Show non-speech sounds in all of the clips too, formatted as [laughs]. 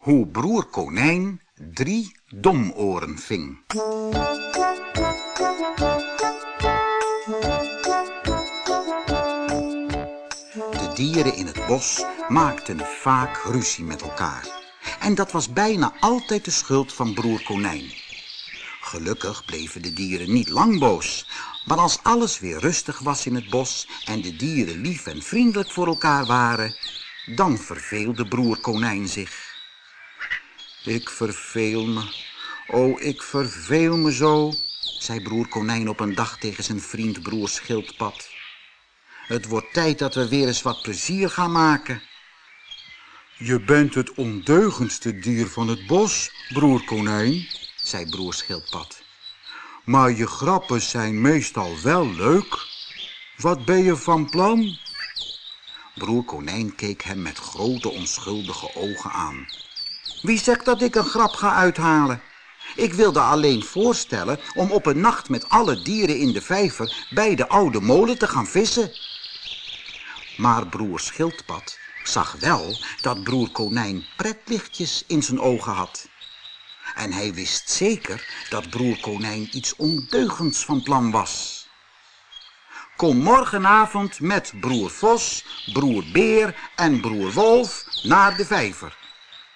Hoe broer konijn drie domoren ving. De dieren in het bos maakten vaak ruzie met elkaar. En dat was bijna altijd de schuld van broer konijn. Gelukkig bleven de dieren niet lang boos. Maar als alles weer rustig was in het bos en de dieren lief en vriendelijk voor elkaar waren, dan verveelde broer konijn zich. Ik verveel me, oh ik verveel me zo, zei broer konijn op een dag tegen zijn vriend broer schildpad. Het wordt tijd dat we weer eens wat plezier gaan maken. Je bent het ondeugendste dier van het bos, broer konijn, zei broer schildpad. Maar je grappen zijn meestal wel leuk. Wat ben je van plan? Broer konijn keek hem met grote onschuldige ogen aan. Wie zegt dat ik een grap ga uithalen? Ik wilde alleen voorstellen om op een nacht met alle dieren in de vijver bij de oude molen te gaan vissen. Maar broer Schildpad zag wel dat broer Konijn pretlichtjes in zijn ogen had. En hij wist zeker dat broer Konijn iets ondeugends van plan was. Kom morgenavond met broer Vos, broer Beer en broer Wolf naar de vijver,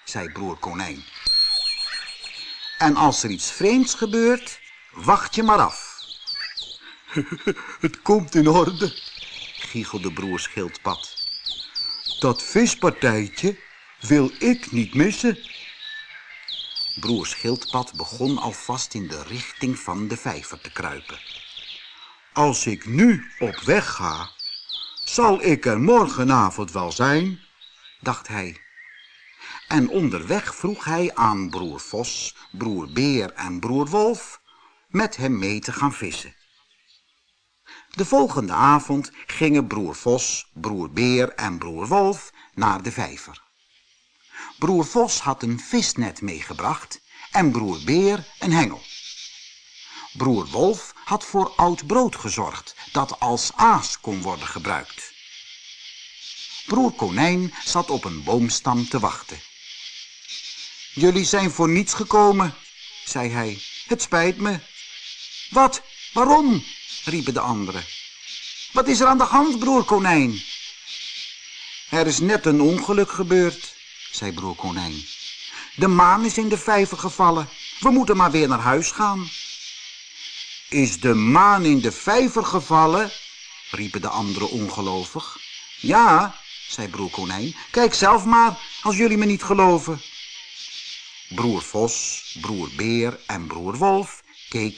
zei broer Konijn. En als er iets vreemds gebeurt, wacht je maar af. [laughs] Het komt in orde, giechelde broer Schildpad. Dat vispartijtje wil ik niet missen. Broer Schildpad begon alvast in de richting van de vijver te kruipen. Als ik nu op weg ga, zal ik er morgenavond wel zijn, dacht hij. En onderweg vroeg hij aan broer Vos, broer Beer en broer Wolf met hem mee te gaan vissen. De volgende avond gingen broer Vos, broer Beer en broer Wolf naar de vijver. Broer Vos had een visnet meegebracht en broer Beer een hengel. Broer Wolf had voor oud brood gezorgd dat als aas kon worden gebruikt. Broer Konijn zat op een boomstam te wachten. Jullie zijn voor niets gekomen, zei hij. Het spijt me. Wat? Waarom? riepen de anderen. Wat is er aan de hand, broer Konijn? Er is net een ongeluk gebeurd, zei broer Konijn. De maan is in de vijver gevallen. We moeten maar weer naar huis gaan. Is de maan in de vijver gevallen? riepen de anderen ongelovig. Ja, zei broer Konijn. Kijk zelf maar, als jullie me niet geloven. Broer Vos, broer Beer en broer Wolf keken